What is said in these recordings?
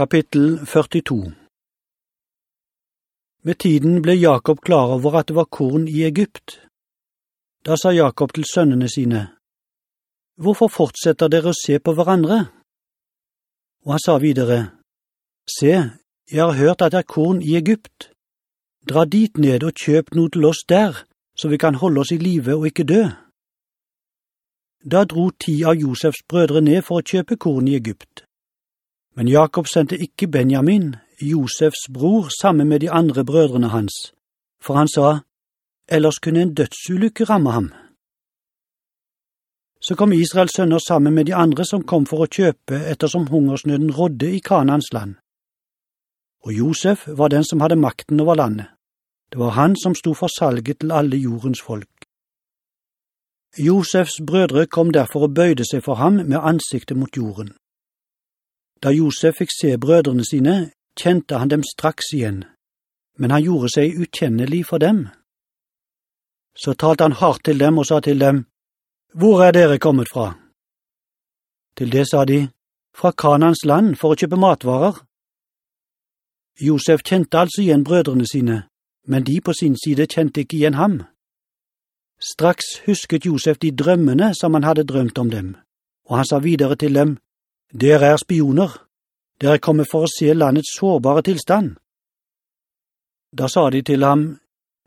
Kapittel 42 Med tiden ble Jakob klar over at det var korn i Egypt. Da sa Jakob til sønnene sine, «Hvorfor fortsetter dere å se på hverandre?» Og han sa videre, «Se, jeg har hørt at det er korn i Egypt. Dra dit ned og kjøp noe til oss der, så vi kan holde oss i live og ikke dø.» Da dro ti av Josefs brødre ned for å kjøpe korn i Egypt. Men Jakob sendte ikke Benjamin, Josefs bror, sammen med de andre brødrene hans, for han sa, ellers kunne en dødsulykke ramme ham. Så kom Israels sønner sammen med de andre som kom for å kjøpe ettersom hungersnøden rådde i Kanans land. Og Josef var den som hadde makten over landet. Det var han som sto for salget til alle jordens folk. Josefs brødre kom derfor og bøyde seg for ham med ansiktet mot jorden. Da Josef fikk se brødrene sine, kjente han dem straks igjen, men han gjorde seg ukjennelig for dem. Så talte han hardt til dem og sa til dem, Hvor er dere kommet fra? Til det sa de, Fra Kanans land for å kjøpe matvarer. Josef kjente altså igjen brødrene sine, men de på sin side kjente ikke igjen ham. Straks husket Josef de drømmene som han hadde drømt om dem, og han sa videre til dem, dere er spioner. Dere er kommet for å se landets sårbare tilstand. Da sa de til ham,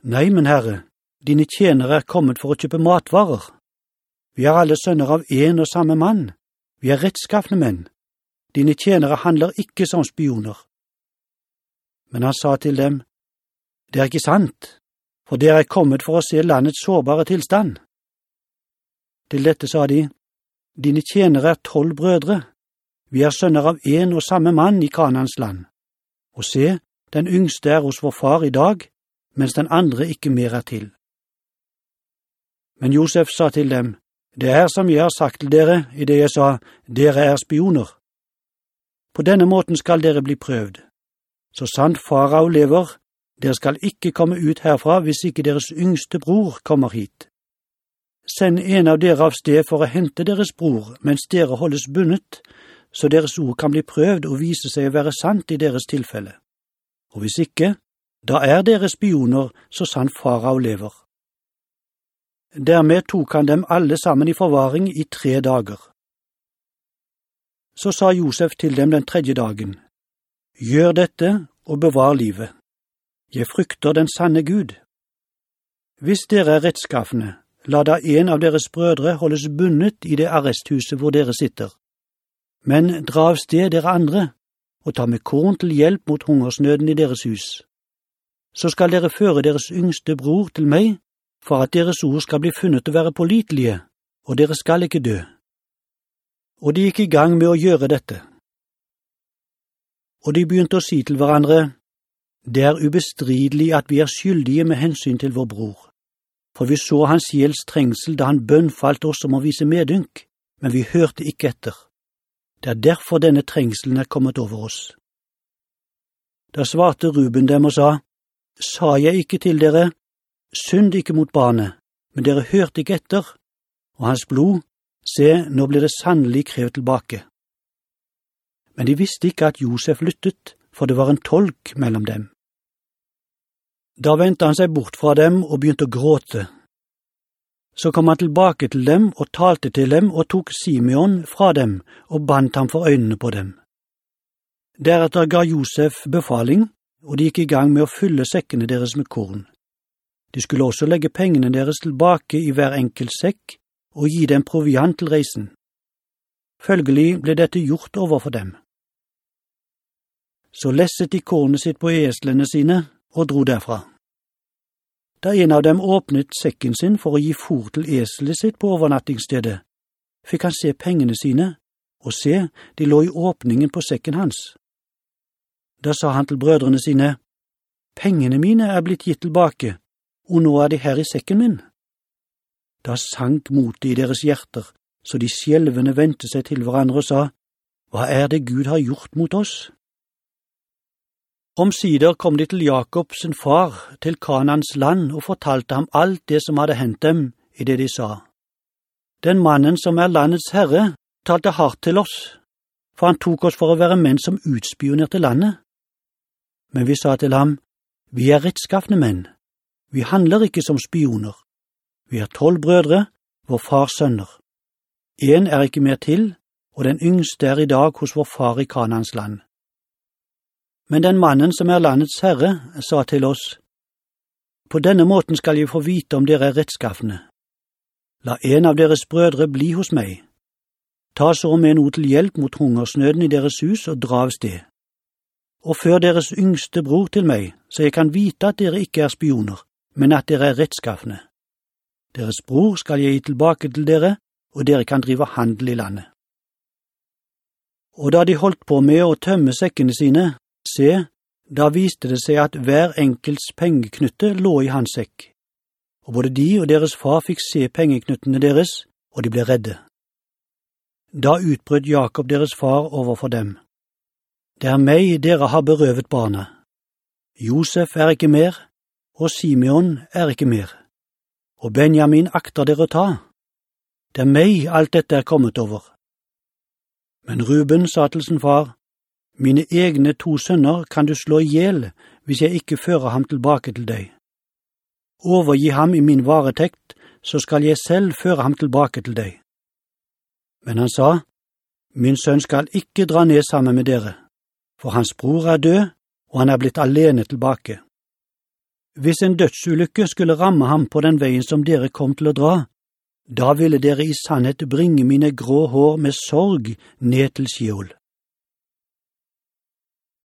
Nei, min herre, dine tjenere er kommet for å kjøpe matvarer. Vi er alle sønner av en og samme mann. Vi er rettskaffende menn. Dine tjenere handler ikke som spioner. Men han sa til dem, Det er ikke sant, for dere er kommet for å se landets sårbare tilstand. Til dette sa de, Dine tjenere er tolv brødre. Vi er sønner av en og samme mann i Kanans land. Og se, den yngste er hos vår far i dag, mens den andre ikke mer er til. Men Josef sa til dem, det er som jeg har sagt til dere i det jeg sa, dere er spioner. På denne måten skal dere bli prøvd. Så sant farao lever, dere skal ikke komme ut herfra hvis ikke deres yngste bror kommer hit. Send en av dere av sted for å hente deres bror mens dere holdes bundet, så deres ord kan bli prøvd og vise seg å være sant i deres tilfelle. Og hvis ikke, da er dere spioner så sant farao lever. Dermed tok han dem alle sammen i forvaring i tre dager. Så sa Josef til dem den tredje dagen, Gjør dette og bevar livet. Jeg frykter den sanne Gud. Hvis dere er rettskaffende, la da en av deres brødre holdes bundet i det arresthuset hvor dere sitter. Men dra av sted dere andre, og ta med korn til hjelp mot hungersnøden i deres hus. Så skal dere føre deres yngste bror til meg, for at deres ord skal bli funnet å være pålitelige, og dere skal ikke dø. Og de gikk i gang med å gjøre dette. Og de begynte å si til hverandre, det er ubestridelig at vi er skyldige med hensyn til vår bror, for vi så hans gjelds trengsel da han bønnfalt oss om å vise medynk, men vi hørte ikke etter. Det er derfor denne trengselen er kommet over oss. Da svarte Ruben dem og sa, Sa jeg ikke til dere, synd ikke mot barnet, men dere hørte ikke etter, og hans blod, se, nå blir det sannelig krevet tilbake. Men de visste ikke at Josef lyttet, for det var en tolk mellom dem. Da vendte han seg bort fra dem og begynte å gråte. Så kom han tilbake til dem og talte til dem og tok Simeon fra dem og bandt ham for øynene på dem. Deretter ga Josef befaling, og de gikk i gang med å fylle sekkene deres med korn. De skulle også legge pengene deres tilbake i hver enkelt sekk og gi dem proviant til reisen. Følgelig ble dette gjort overfor dem. Så lesset de kornet sitt på eslene sine og dro derfra. Da en av dem åpnet sekken sin for å gi fôr til eselet sitt på overnattingsstedet, fikk han se pengene sine, og se, de lå i åpningen på sekken hans. Da sa han til brødrene sine, Pengene mine er blitt gitt tilbake, og nå er de her i sekken min. Da sank motet i deres hjerter, så de skjelvende vendte seg til hverandre og sa, Hva er det Gud har gjort mot oss? Omsider kom de til Jakob sin far, til Kanans land, og fortalte ham alt det som hadde hendt dem, i det de sa. Den mannen som er landets herre, talte hardt til oss. for han tok oss for å være menn som utspionerte landet. Men vi sa til ham, vi er rettskaffende menn, vi handler ikke som spioner. Vi er tolv brødre, vår fars sønner. En er ikke mer til, og den yngste er i dag hos vår far i Kanans land. Men den mannen som er landets herre, sa til oss, På denne måten skal jeg få vite om dere er rettskaffende. La en av deres brødre bli hos meg. Ta så med noe til hjelp mot hungersnøden i deres hus og dra av sted. Og før deres yngste bror til meg, så jeg kan vite at dere ikke er spioner, men at dere er rettskaffende. Deres bror skal jeg gi tilbake til dere, og dere kan drive handel i landet. Og da de holdt på med å tømme sekkene sine, se, da viste det seg at hver enkelts pengeknutte lå i hans sekk, og både de og deres far fikk se pengeknuttene deres, og de ble redde. Da utbrød Jakob deres far overfor dem. Det er meg dere har berøvet barna. Josef er ikke mer, og Simeon er ikke mer, og Benjamin akter dere å ta. Det er meg alt dette er kommet over. Men Ruben sa til sin far, Mine egne to sønner kan du slå ihjel hvis jeg ikke fører ham tilbake til deg. Overgi ham i min varetekt, så skal jeg selv føre ham tilbake til deg. Men han sa, Min sønn skal ikke dra ned sammen med dere, for hans bror er død, og han er blitt alene tilbake. Hvis en dødsulykke skulle ramme ham på den veien som dere kom til å dra, da ville dere i sannhet bringe mine grå hår med sorg ned til Skiol.